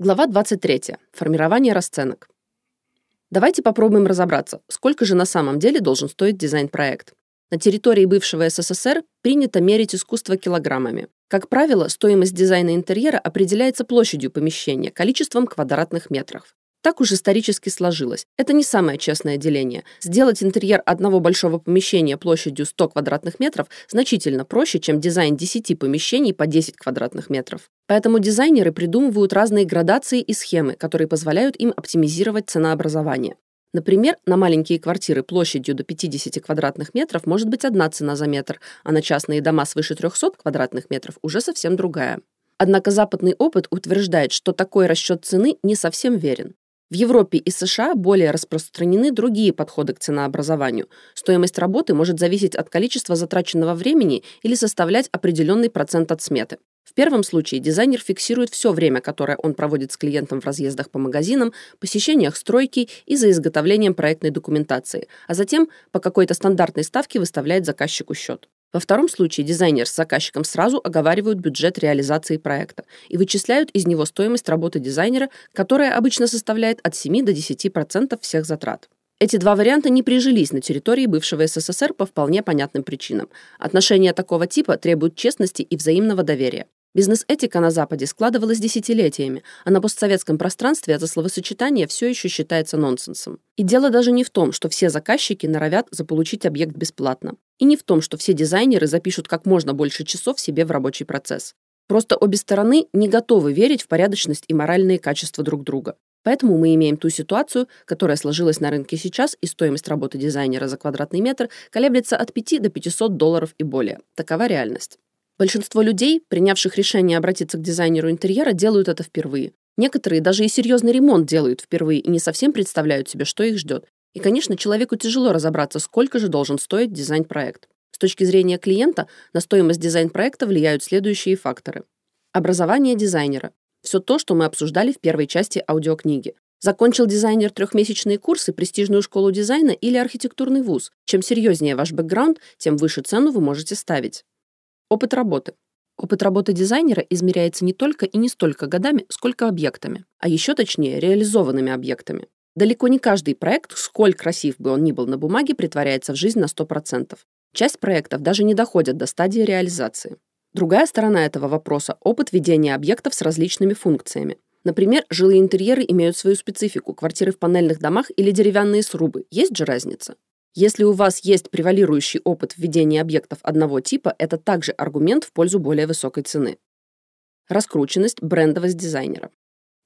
Глава 23. Формирование расценок. Давайте попробуем разобраться, сколько же на самом деле должен стоить дизайн-проект. На территории бывшего СССР принято мерить искусство килограммами. Как правило, стоимость дизайна интерьера определяется площадью помещения, количеством квадратных метров. Так уж исторически сложилось. Это не самое честное деление. Сделать интерьер одного большого помещения площадью 100 квадратных метров значительно проще, чем дизайн 10 помещений по 10 квадратных метров. Поэтому дизайнеры придумывают разные градации и схемы, которые позволяют им оптимизировать ценообразование. Например, на маленькие квартиры площадью до 50 квадратных метров может быть одна цена за метр, а на частные дома свыше 300 квадратных метров уже совсем другая. Однако западный опыт утверждает, что такой расчет цены не совсем верен. В Европе и США более распространены другие подходы к ценообразованию. Стоимость работы может зависеть от количества затраченного времени или составлять определенный процент от сметы. В первом случае дизайнер фиксирует все время, которое он проводит с клиентом в разъездах по магазинам, посещениях стройки и за изготовлением проектной документации, а затем по какой-то стандартной ставке выставляет заказчику счет. Во втором случае дизайнер с заказчиком сразу оговаривают бюджет реализации проекта и вычисляют из него стоимость работы дизайнера, которая обычно составляет от 7 до 10% всех затрат. Эти два варианта не прижились на территории бывшего СССР по вполне понятным причинам. Отношения такого типа требуют честности и взаимного доверия. Бизнес-этика на Западе складывалась десятилетиями, а на постсоветском пространстве это словосочетание все еще считается нонсенсом. И дело даже не в том, что все заказчики норовят заполучить объект бесплатно. И не в том, что все дизайнеры запишут как можно больше часов себе в рабочий процесс. Просто обе стороны не готовы верить в порядочность и моральные качества друг друга. Поэтому мы имеем ту ситуацию, которая сложилась на рынке сейчас, и стоимость работы дизайнера за квадратный метр колеблется от 5 до 500 долларов и более. Такова реальность. Большинство людей, принявших решение обратиться к дизайнеру интерьера, делают это впервые. Некоторые даже и серьезный ремонт делают впервые и не совсем представляют себе, что их ждет. И, конечно, человеку тяжело разобраться, сколько же должен стоить дизайн-проект. С точки зрения клиента на стоимость дизайн-проекта влияют следующие факторы. Образование дизайнера. Все то, что мы обсуждали в первой части аудиокниги. Закончил дизайнер трехмесячные курсы, престижную школу дизайна или архитектурный вуз. Чем серьезнее ваш бэкграунд, тем выше цену вы можете ставить. Опыт работы. Опыт работы дизайнера измеряется не только и не столько годами, сколько объектами, а еще точнее реализованными объектами. Далеко не каждый проект, сколь красив бы он ни был на бумаге, притворяется в жизнь на 100%. Часть проектов даже не доходят до стадии реализации. Другая сторона этого вопроса – опыт ведения объектов с различными функциями. Например, жилые интерьеры имеют свою специфику, квартиры в панельных домах или деревянные срубы. Есть же разница? Если у вас есть превалирующий опыт введения объектов одного типа, это также аргумент в пользу более высокой цены. Раскрученность, брендовость дизайнера.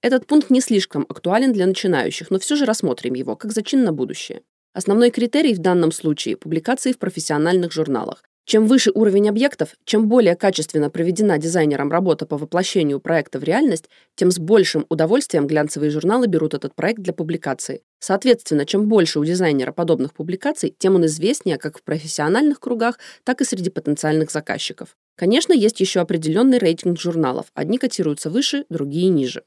Этот пункт не слишком актуален для начинающих, но все же рассмотрим его как зачин на будущее. Основной критерий в данном случае – публикации в профессиональных журналах. Чем выше уровень объектов, чем более качественно проведена дизайнером работа по воплощению проекта в реальность, тем с большим удовольствием глянцевые журналы берут этот проект для публикации. Соответственно, чем больше у дизайнера подобных публикаций, тем он известнее как в профессиональных кругах, так и среди потенциальных заказчиков. Конечно, есть еще определенный рейтинг журналов. Одни котируются выше, другие ниже.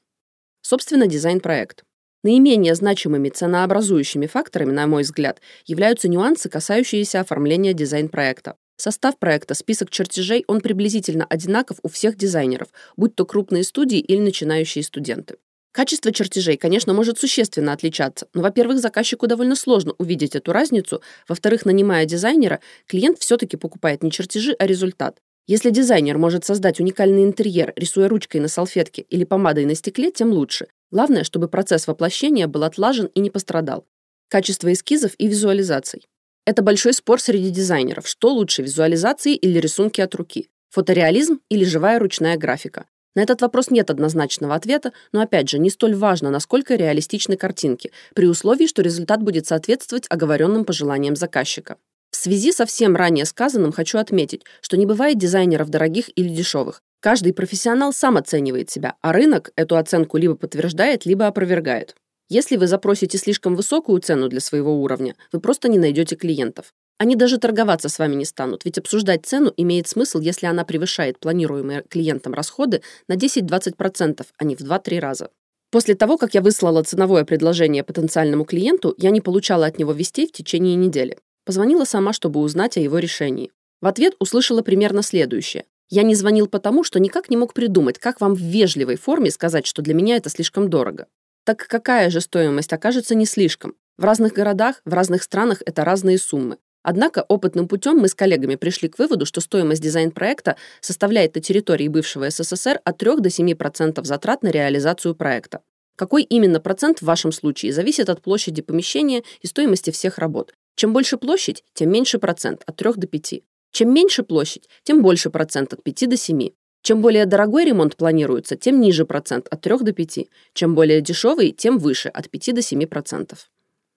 Собственно, дизайн-проект. Наименее значимыми ценообразующими факторами, на мой взгляд, являются нюансы, касающиеся оформления дизайн-проекта. Состав проекта, список чертежей, он приблизительно одинаков у всех дизайнеров, будь то крупные студии или начинающие студенты. Качество чертежей, конечно, может существенно отличаться, но, во-первых, заказчику довольно сложно увидеть эту разницу, во-вторых, нанимая дизайнера, клиент все-таки покупает не чертежи, а результат. Если дизайнер может создать уникальный интерьер, рисуя ручкой на салфетке или помадой на стекле, тем лучше. Главное, чтобы процесс воплощения был отлажен и не пострадал. Качество эскизов и визуализаций. Это большой спор среди дизайнеров, что лучше, визуализации или рисунки от руки, фотореализм или живая ручная графика. На этот вопрос нет однозначного ответа, но опять же, не столь важно, насколько реалистичны картинки, при условии, что результат будет соответствовать оговоренным пожеланиям заказчика. В связи со всем ранее сказанным хочу отметить, что не бывает дизайнеров дорогих или дешевых. Каждый профессионал сам оценивает себя, а рынок эту оценку либо подтверждает, либо опровергает. Если вы запросите слишком высокую цену для своего уровня, вы просто не найдете клиентов. Они даже торговаться с вами не станут, ведь обсуждать цену имеет смысл, если она превышает планируемые клиентом расходы на 10-20%, а не в 2-3 раза. После того, как я выслала ценовое предложение потенциальному клиенту, я не получала от него вестей в течение недели. Позвонила сама, чтобы узнать о его решении. В ответ услышала примерно следующее. Я не звонил потому, что никак не мог придумать, как вам в вежливой форме сказать, что для меня это слишком дорого. Так какая же стоимость окажется не слишком? В разных городах, в разных странах это разные суммы. Однако опытным путем мы с коллегами пришли к выводу, что стоимость дизайн-проекта составляет на территории бывшего СССР от 3 до 7% затрат на реализацию проекта. Какой именно процент в вашем случае зависит от площади помещения и стоимости всех работ. Чем больше площадь, тем меньше процент, от 3 до 5. Чем меньше площадь, тем больше процент от 5 до 7. Чем более дорогой ремонт планируется, тем ниже процент от 3 до 5. Чем более дешевый, тем выше от 5 до 7%.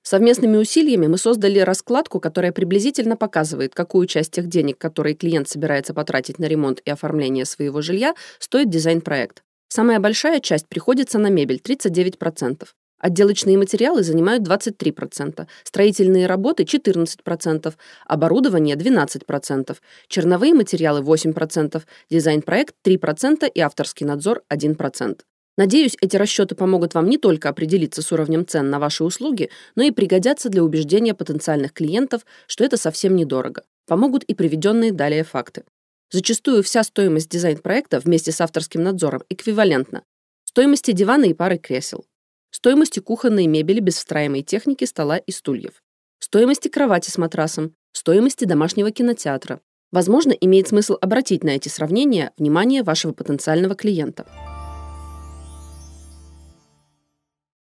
Совместными усилиями мы создали раскладку, которая приблизительно показывает, какую часть тех денег, которые клиент собирается потратить на ремонт и оформление своего жилья, стоит дизайн-проект. Самая большая часть приходится на мебель 39%. Отделочные материалы занимают 23%, строительные работы 14%, оборудование 12%, черновые материалы 8%, дизайн-проект 3% и авторский надзор 1%. Надеюсь, эти расчеты помогут вам не только определиться с уровнем цен на ваши услуги, но и пригодятся для убеждения потенциальных клиентов, что это совсем недорого. Помогут и приведенные далее факты. Зачастую вся стоимость дизайн-проекта вместе с авторским надзором эквивалентна стоимости дивана и пары кресел, стоимости кухонной мебели без встраиваемой техники, стола и стульев, стоимости кровати с матрасом, стоимости домашнего кинотеатра. Возможно, имеет смысл обратить на эти сравнения внимание вашего потенциального клиента.